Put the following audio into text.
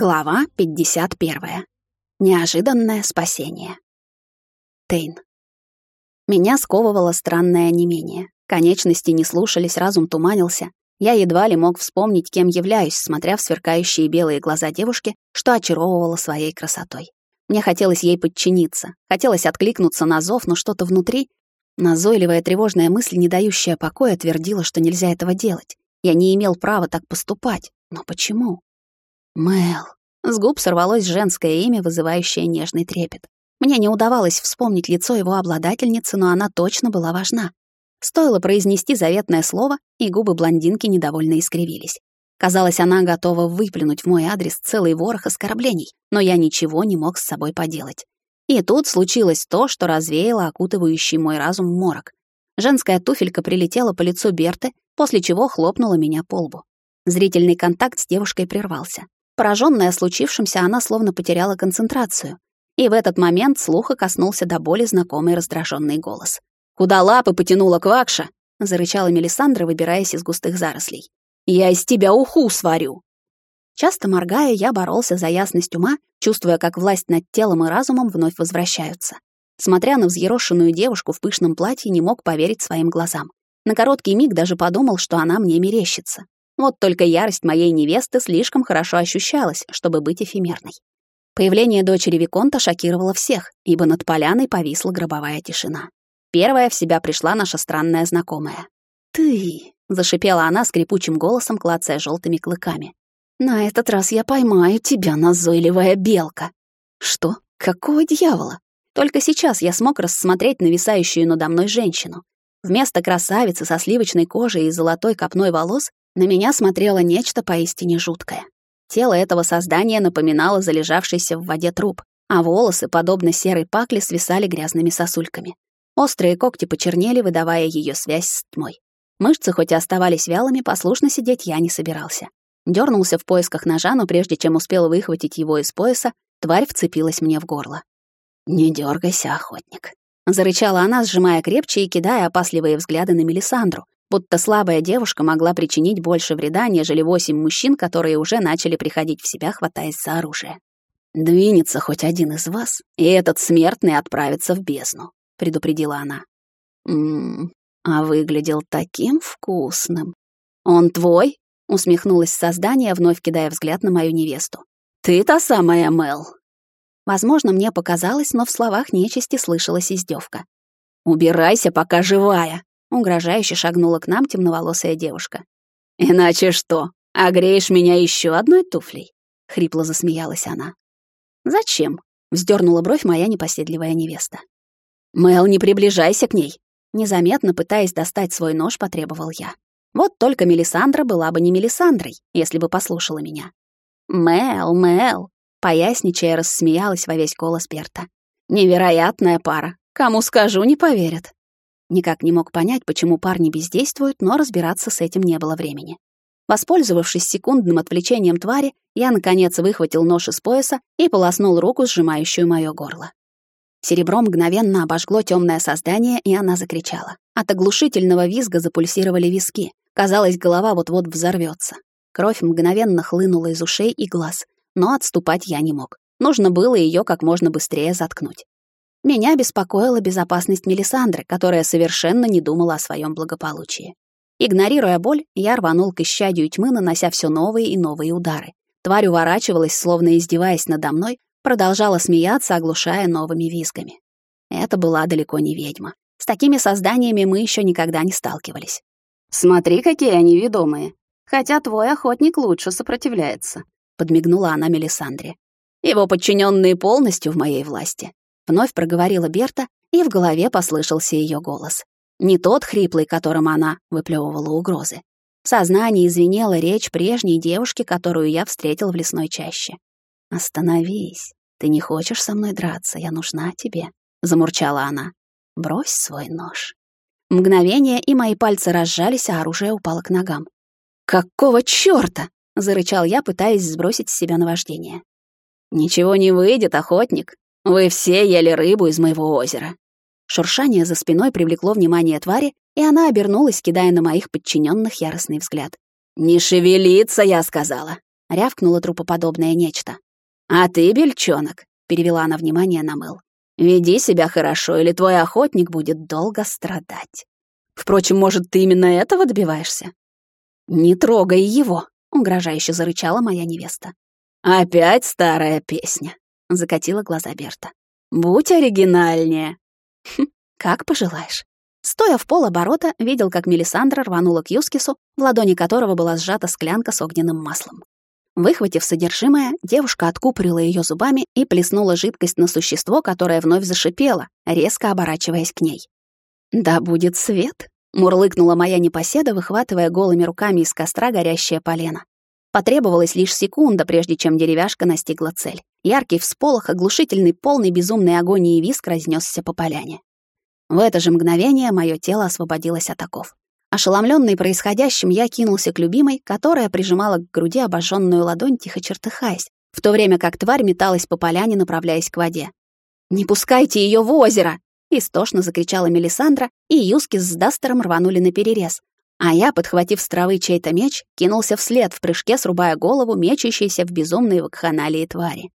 Глава 51. Неожиданное спасение. Тейн. Меня сковывало странное онемение. Конечности не слушались, разум туманился. Я едва ли мог вспомнить, кем являюсь, смотря в сверкающие белые глаза девушки, что очаровывала своей красотой. Мне хотелось ей подчиниться, хотелось откликнуться на зов, но что-то внутри, назойливая тревожная мысль, не дающая покоя, твердила, что нельзя этого делать. Я не имел права так поступать. Но почему? Мэл. С губ сорвалось женское имя, вызывающее нежный трепет. Мне не удавалось вспомнить лицо его обладательницы, но она точно была важна. Стоило произнести заветное слово, и губы блондинки недовольно искривились. Казалось, она готова выплюнуть в мой адрес целый ворох оскорблений, но я ничего не мог с собой поделать. И тут случилось то, что развеяло окутывающий мой разум морок. Женская туфелька прилетела по лицу Берты, после чего хлопнула меня по лбу. Зрительный контакт с девушкой прервался. Пораженная случившимся, она словно потеряла концентрацию. И в этот момент слуха коснулся до боли знакомый раздраженный голос. «Куда лапы потянула Квакша?» — зарычала Мелисандра, выбираясь из густых зарослей. «Я из тебя уху сварю!» Часто моргая, я боролся за ясность ума, чувствуя, как власть над телом и разумом вновь возвращаются. Смотря на взъерошенную девушку в пышном платье, не мог поверить своим глазам. На короткий миг даже подумал, что она мне мерещится. Вот только ярость моей невесты слишком хорошо ощущалась, чтобы быть эфемерной. Появление дочери Виконта шокировало всех, ибо над поляной повисла гробовая тишина. Первая в себя пришла наша странная знакомая. «Ты!» — зашипела она скрипучим голосом, клацая желтыми клыками. «На этот раз я поймаю тебя, назойливая белка!» «Что? Какого дьявола?» Только сейчас я смог рассмотреть нависающую надо мной женщину. Вместо красавицы со сливочной кожей и золотой копной волос на меня смотрело нечто поистине жуткое. Тело этого создания напоминало залежавшийся в воде труп, а волосы, подобно серой пакле, свисали грязными сосульками. Острые когти почернели, выдавая ее связь с тьмой. Мышцы хоть и оставались вялыми, послушно сидеть я не собирался. Дёрнулся в поисках ножа, но прежде чем успел выхватить его из пояса, тварь вцепилась мне в горло. «Не дергайся, охотник», — зарычала она, сжимая крепче и кидая опасливые взгляды на Мелисандру, будто слабая девушка могла причинить больше вреда, нежели восемь мужчин, которые уже начали приходить в себя, хватаясь за оружие. «Двинется хоть один из вас, и этот смертный отправится в бездну», — предупредила она. «Ммм, а выглядел таким вкусным». «Он твой?» — усмехнулось создание, вновь кидая взгляд на мою невесту. «Ты та самая Мел». Возможно, мне показалось, но в словах нечисти слышалась издевка. «Убирайся, пока живая!» Угрожающе шагнула к нам темноволосая девушка. «Иначе что, огреешь меня еще одной туфлей?» — хрипло засмеялась она. «Зачем?» — вздернула бровь моя непоседливая невеста. «Мэл, не приближайся к ней!» Незаметно, пытаясь достать свой нож, потребовал я. Вот только Мелисандра была бы не Мелисандрой, если бы послушала меня. «Мэл, Мэл!» — поясничая, рассмеялась во весь голос Перта. «Невероятная пара! Кому скажу, не поверят!» Никак не мог понять, почему парни бездействуют, но разбираться с этим не было времени. Воспользовавшись секундным отвлечением твари, я, наконец, выхватил нож из пояса и полоснул руку, сжимающую моё горло. Серебро мгновенно обожгло темное создание, и она закричала. От оглушительного визга запульсировали виски. Казалось, голова вот-вот взорвется. Кровь мгновенно хлынула из ушей и глаз, но отступать я не мог. Нужно было ее как можно быстрее заткнуть. Меня беспокоила безопасность Мелисандры, которая совершенно не думала о своем благополучии. Игнорируя боль, я рванул к исчадию тьмы, нанося все новые и новые удары. Тварь уворачивалась, словно издеваясь надо мной, продолжала смеяться, оглушая новыми визгами. Это была далеко не ведьма. С такими созданиями мы еще никогда не сталкивались. «Смотри, какие они ведомые. Хотя твой охотник лучше сопротивляется», — подмигнула она Мелисандре. «Его подчиненные полностью в моей власти. Вновь проговорила Берта, и в голове послышался ее голос. Не тот хриплый, которым она выплевывала угрозы. В сознании извинела речь прежней девушки, которую я встретил в лесной чаще. «Остановись. Ты не хочешь со мной драться, я нужна тебе», — замурчала она. «Брось свой нож». Мгновение, и мои пальцы разжались, а оружие упало к ногам. «Какого чёрта?» — зарычал я, пытаясь сбросить с себя наваждение. «Ничего не выйдет, охотник», вы все ели рыбу из моего озера». Шуршание за спиной привлекло внимание твари, и она обернулась, кидая на моих подчиненных яростный взгляд. «Не шевелиться, я сказала. — рявкнуло трупоподобное нечто. «А ты, бельчонок», — перевела она внимание на Мэл, «веди себя хорошо, или твой охотник будет долго страдать. Впрочем, может, ты именно этого добиваешься?» «Не трогай его», — угрожающе зарычала моя невеста. «Опять старая песня», — закатила глаза Берта. «Будь оригинальнее». «Хм, как пожелаешь». Стоя в полоборота, видел, как Мелисандра рванула к Юскису, в ладони которого была сжата склянка с огненным маслом. Выхватив содержимое, девушка откупорила ее зубами и плеснула жидкость на существо, которое вновь зашипело, резко оборачиваясь к ней. «Да будет свет!» — мурлыкнула моя непоседа, выхватывая голыми руками из костра горящее полено. Потребовалась лишь секунда, прежде чем деревяшка настигла цель. Яркий всполох, оглушительный, полный безумной агонии виск разнесся по поляне. В это же мгновение мое тело освободилось от оков. Ошеломленный происходящим, я кинулся к любимой, которая прижимала к груди обожженную ладонь, тихо чертыхаясь, в то время как тварь металась по поляне, направляясь к воде. «Не пускайте ее в озеро!» — истошно закричала Мелисандра, и Юски с Дастером рванули на перерез. А я, подхватив с травы чей-то меч, кинулся вслед в прыжке, срубая голову, мечащейся в безумной вакханалии твари.